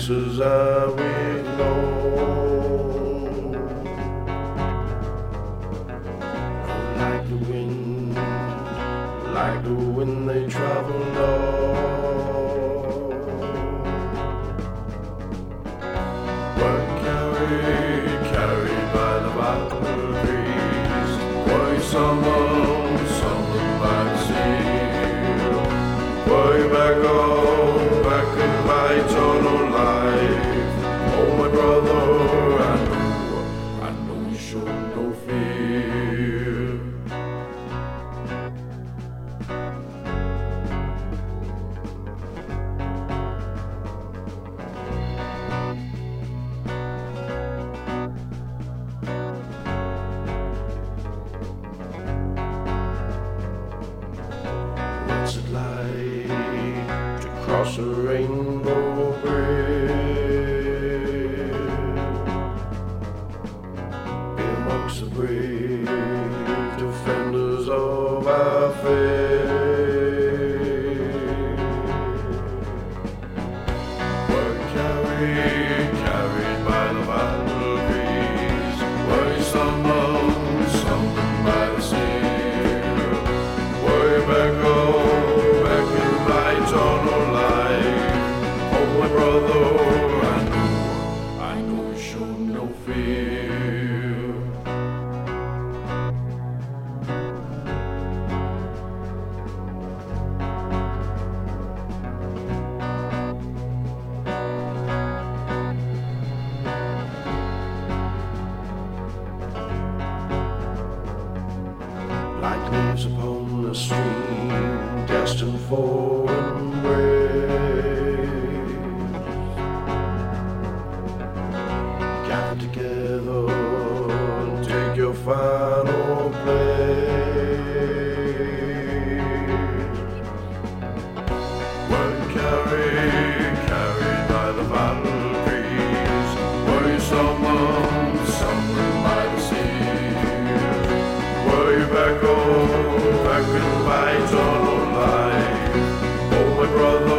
Gray I ignore. Like the wind, like the wind they travel on. Were carried, carried by the battle breeze. Were summoned, What's it like to cross a rainbow bridge? Amongst the brave defenders of our faith. Were carried, carried by like upon the stream, destined for embrace. Gather together take your final place. Were carried, carried by the battle breeze. Were you summoned, in my life? Oh, my brother,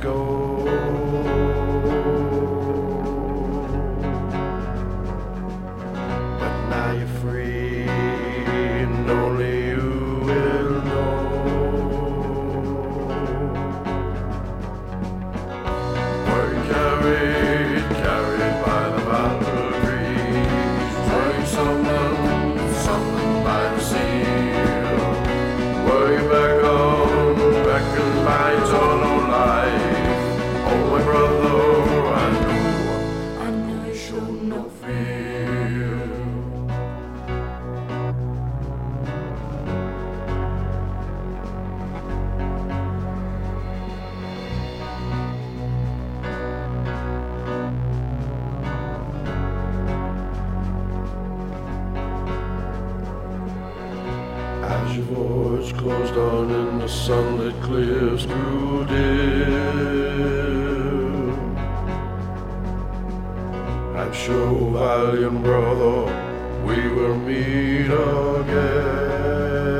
go. Your voice closed on in the sunlit cliffs grew dim, I'm sure, valiant brother, we will meet again.